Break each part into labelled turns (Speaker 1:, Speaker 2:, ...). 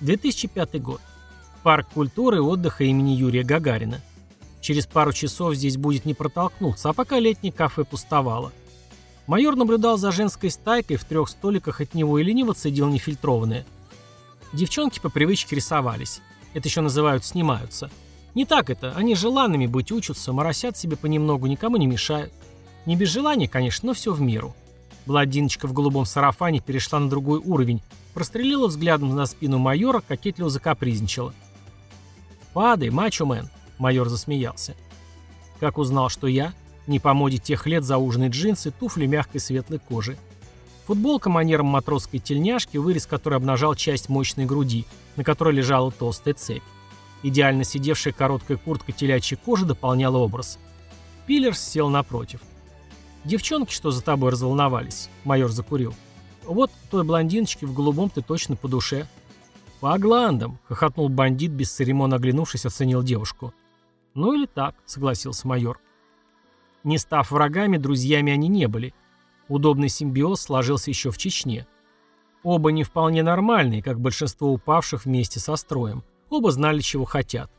Speaker 1: 2005 год. Парк культуры и отдыха имени Юрия Гагарина. Через пару часов здесь будет не протолкнуться, а пока летнее кафе пустовало – Майор наблюдал за женской стайкой в трех столиках от него и лениво цедил нефильтрованное. Девчонки по привычке рисовались. Это еще называют «снимаются». Не так это, они желанными быть учатся, моросят себе понемногу, никому не мешают. Не без желания, конечно, но все в меру. Бладиночка в голубом сарафане перешла на другой уровень, прострелила взглядом на спину майора, кокетливо закапризничала. «Падай, мачо-мен», — майор засмеялся. Как узнал, что я? Не по моде тех лет зауженные джинсы, туфли мягкой светлой кожи. Футболка манером матросской тельняшки, вырез которой обнажал часть мощной груди, на которой лежала толстая цепь. Идеально сидевшая короткая куртка телячьей кожи дополняла образ. Пиллерс сел напротив. «Девчонки, что за тобой разволновались?» Майор закурил. «Вот той блондиночке в голубом ты точно по душе». «По гландам!» — хохотнул бандит, без церемона оглянувшись, оценил девушку. «Ну или так», — согласился майор. Не став врагами, друзьями они не были. Удобный симбиоз сложился еще в Чечне. Оба не вполне нормальные, как большинство упавших вместе со строем. Оба знали, чего хотят.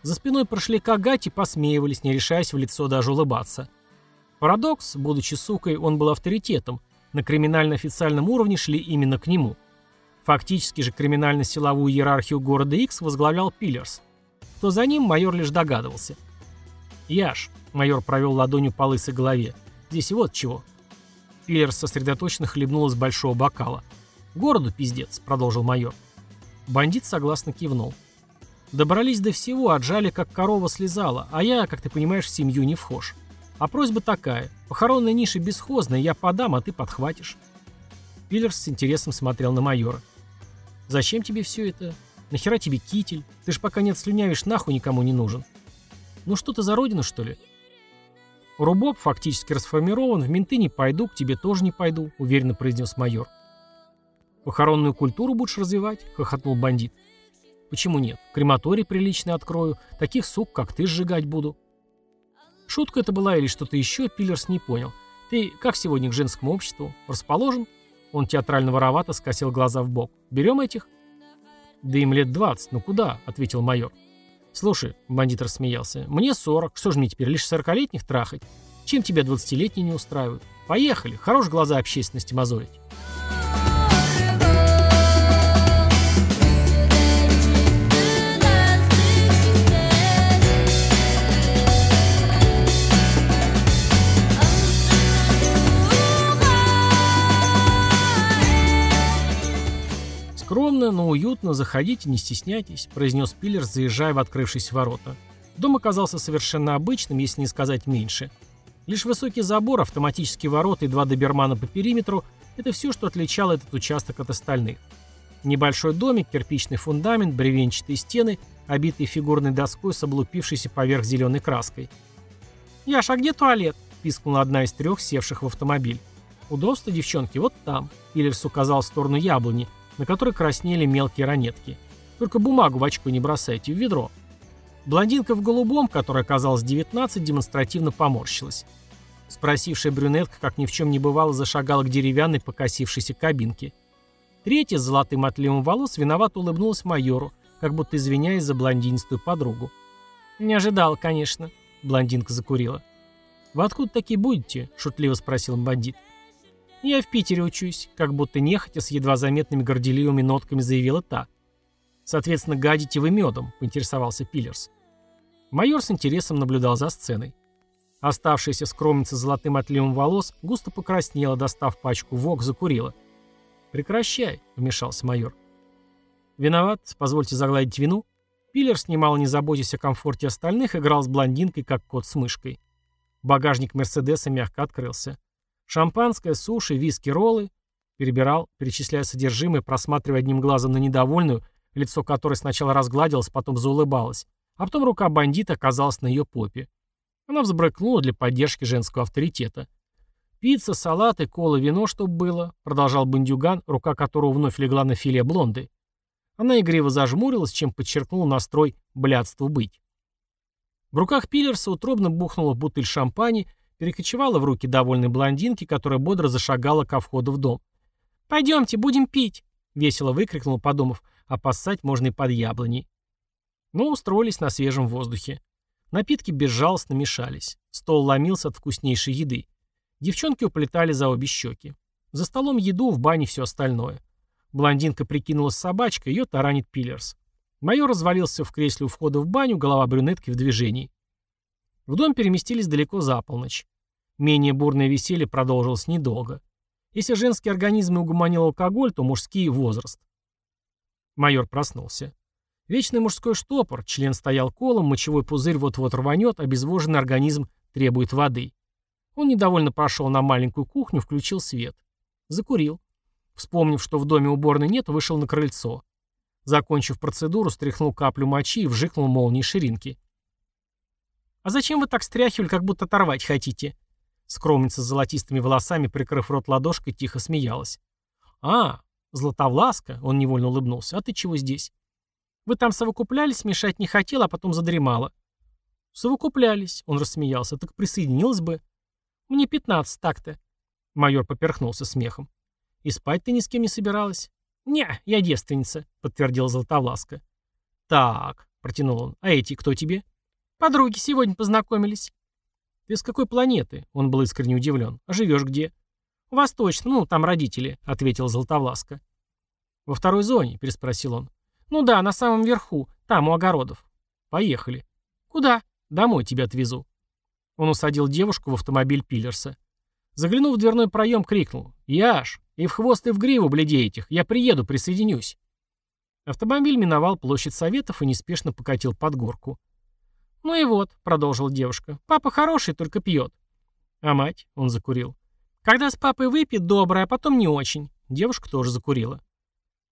Speaker 1: За спиной прошли Кагати, посмеивались, не решаясь в лицо даже улыбаться. Парадокс, будучи сукой, он был авторитетом, на криминально-официальном уровне шли именно к нему. Фактически же криминально-силовую иерархию города X возглавлял Пиллерс. Кто за ним, майор лишь догадывался. «Яш», — майор провел ладонью по лысой голове, — «здесь вот чего». Пиллерс сосредоточенно хлебнул из большого бокала. «Городу пиздец», — продолжил майор. Бандит согласно кивнул. Добрались до всего, отжали, как корова слезала, а я, как ты понимаешь, в семью не вхож. А просьба такая. Похоронная ниша бесхозная, я подам, а ты подхватишь. Пиллерс с интересом смотрел на майора. «Зачем тебе все это? Нахера тебе китель? Ты ж пока не отслюнявишь, нахуй никому не нужен. Ну что ты за родину, что ли?» «Рубоб фактически расформирован, в менты не пойду, к тебе тоже не пойду», — уверенно произнес майор. «Похоронную культуру будешь развивать?» — хохотнул бандит. «Почему нет? Крематорий приличный открою, таких сук, как ты, сжигать буду». Шутка это была или что-то еще, Пиллерс не понял. «Ты как сегодня к женскому обществу? Расположен?» Он театрально воровато скосил глаза в бок. «Берем этих?» «Да им лет двадцать, ну куда?» — ответил майор. «Слушай», — бандит рассмеялся, — «мне сорок, что же мне теперь, лишь сорокалетних трахать? Чем тебя двадцатилетние не устраивают? Поехали, хорош глаза общественности мозолить». Уютно, заходите, не стесняйтесь», – произнес Пиллер, заезжая в открывшиеся ворота. Дом оказался совершенно обычным, если не сказать меньше. Лишь высокий забор, автоматические ворота и два добермана по периметру – это все, что отличало этот участок от остальных. Небольшой домик, кирпичный фундамент, бревенчатые стены, обитые фигурной доской с облупившейся поверх зеленой краской. «Яш, а где туалет?» – пискнула одна из трех, севших в автомобиль. «Удобство, девчонки, вот там», – Пиллерс указал в сторону яблони – на которой краснели мелкие ранетки. Только бумагу в очко не бросайте, в ведро. Блондинка в голубом, которая оказалась 19, демонстративно поморщилась. Спросившая брюнетка, как ни в чем не бывало, зашагала к деревянной покосившейся кабинке. Третья с золотым отливом волос виновато улыбнулась майору, как будто извиняясь за блондинистую подругу. «Не ожидал, конечно», — блондинка закурила. «Вы откуда такие будете?» — шутливо спросил бандит. «Я в Питере учусь», как будто нехотя с едва заметными горделивыми нотками заявила та. «Соответственно, гадите вы медом», — поинтересовался Пиллерс. Майор с интересом наблюдал за сценой. Оставшаяся скромница с золотым отливом волос густо покраснела, достав пачку ВОК, закурила. «Прекращай», — вмешался майор. «Виноват, позвольте загладить вину». Пиллерс, немало не заботясь о комфорте остальных, играл с блондинкой, как кот с мышкой. Багажник Мерседеса мягко открылся. Шампанское, суши, виски, роллы. Перебирал, перечисляя содержимое, просматривая одним глазом на недовольную, лицо которой сначала разгладилось, потом заулыбалось. А потом рука бандита оказалась на ее попе. Она взбрыкнула для поддержки женского авторитета. «Пицца, салаты, кола, вино, чтоб было», — продолжал бандюган, рука которого вновь легла на филе блонды. Она игриво зажмурилась, чем подчеркнула настрой «блядству быть». В руках Пиллерса утробно бухнула бутыль шампани, перекочевала в руки довольной блондинки, которая бодро зашагала ко входу в дом. «Пойдемте, будем пить!» — весело выкрикнул, подумав. а поссать можно и под яблоней. Но устроились на свежем воздухе. Напитки безжалостно мешались. Стол ломился от вкуснейшей еды. Девчонки уплетали за обе щеки. За столом еду, в бане все остальное. Блондинка прикинулась собачкой, ее таранит Пиллерс. Майор развалился в кресле у входа в баню, голова брюнетки в движении. В дом переместились далеко за полночь. Менее бурное веселье продолжилось недолго. Если женский организм и угомонил алкоголь, то мужский – возраст. Майор проснулся. Вечный мужской штопор, член стоял колом, мочевой пузырь вот-вот рванет, обезвоженный организм требует воды. Он недовольно прошел на маленькую кухню, включил свет. Закурил. Вспомнив, что в доме уборной нет, вышел на крыльцо. Закончив процедуру, стряхнул каплю мочи и вжикнул молнии ширинки. «А зачем вы так стряхивали, как будто оторвать хотите?» Скромница с золотистыми волосами, прикрыв рот ладошкой, тихо смеялась. «А, Златовласка!» — он невольно улыбнулся. «А ты чего здесь?» Вы там совокуплялись, мешать не хотел, а потом задремала. Совокуплялись, он рассмеялся. Так присоединилась бы. Мне пятнадцать так-то. Майор поперхнулся смехом. И спать ты ни с кем не собиралась? Не, я девственница, подтвердила Златовласка. Так, протянул он. А эти кто тебе? Подруги сегодня познакомились. Ты с какой планеты? Он был искренне удивлен. А живешь где? Восточно, ну, там родители, ответила Златовласка. Во второй зоне, переспросил он. «Ну да, на самом верху, там, у огородов». «Поехали». «Куда?» «Домой тебя отвезу». Он усадил девушку в автомобиль Пиллерса. Заглянув в дверной проем, крикнул. «Яш, и в хвост, и в гриву, бледи этих, я приеду, присоединюсь». Автомобиль миновал площадь Советов и неспешно покатил под горку. «Ну и вот», — продолжила девушка, — «папа хороший, только пьет». «А мать?» — он закурил. «Когда с папой выпьет, добрая, а потом не очень». Девушка тоже закурила.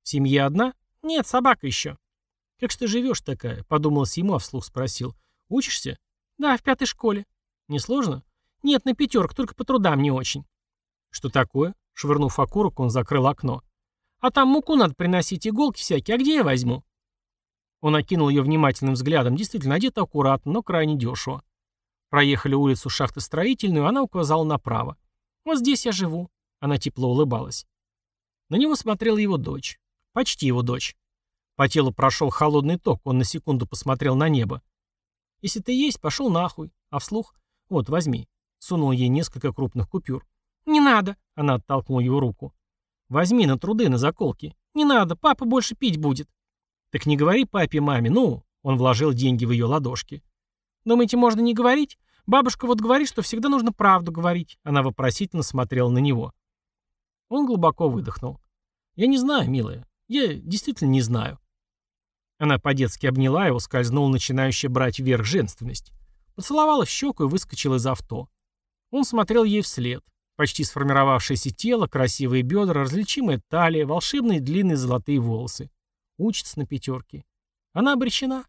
Speaker 1: «В семье одна?» «Нет, собака еще». «Как же ты живешь такая?» — подумалось ему, а вслух спросил. «Учишься?» «Да, в пятой школе». «Не сложно?» «Нет, на пятерку, только по трудам не очень». «Что такое?» — швырнув окурок, он закрыл окно. «А там муку надо приносить, иголки всякие, а где я возьму?» Он окинул ее внимательным взглядом, действительно одета аккуратно, но крайне дешево. Проехали улицу шахты строительную, она указала направо. «Вот здесь я живу», — она тепло улыбалась. На него смотрела его дочь. Почти его дочь. По телу прошел холодный ток, он на секунду посмотрел на небо. «Если ты есть, пошел нахуй». А вслух «Вот, возьми». Сунул ей несколько крупных купюр. «Не надо», — она оттолкнула его руку. «Возьми на труды, на заколки». «Не надо, папа больше пить будет». «Так не говори папе, маме, ну». Он вложил деньги в ее ладошки. «Думаете, можно не говорить? Бабушка вот говорит, что всегда нужно правду говорить». Она вопросительно смотрела на него. Он глубоко выдохнул. «Я не знаю, милая. Я действительно не знаю. Она по-детски обняла его, скользнула начинающая брать вверх женственность. Поцеловала в щеку и выскочила из авто. Он смотрел ей вслед. Почти сформировавшееся тело, красивые бедра, различимая талия, волшебные длинные золотые волосы. Учится на пятерке. Она обречена.